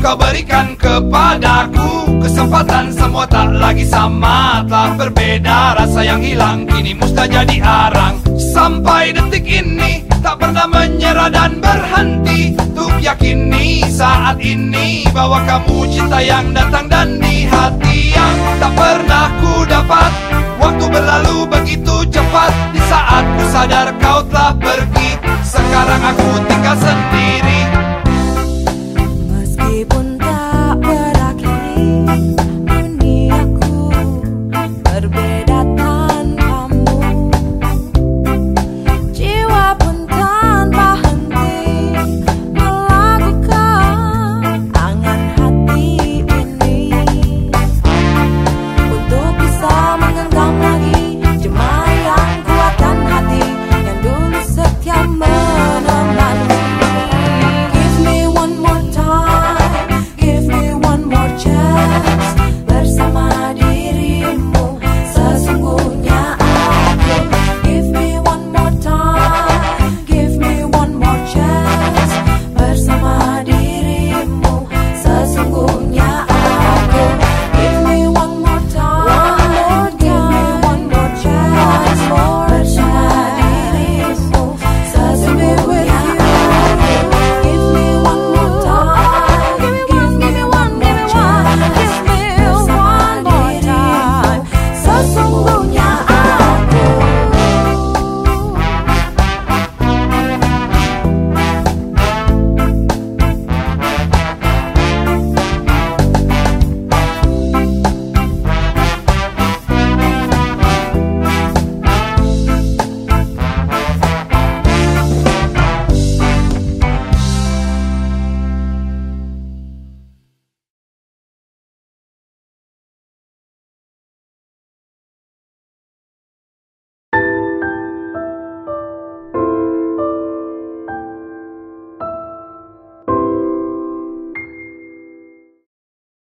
kau berikan kepadaku Kesempatan semua tak lagi sama. Telah berbeda rasa yang hilang Kini musnah jadi arang. Sampai detik ini Tak pernah menyerah dan berhenti. Untuk yakini saat ini Bahwa kamu cinta yang datang dan di hati yang Tak pernah ku dapat. Waktu berlalu begitu cepat Di saat ku sadar kau telah pergi. Sekarang aku tinggal sendiri.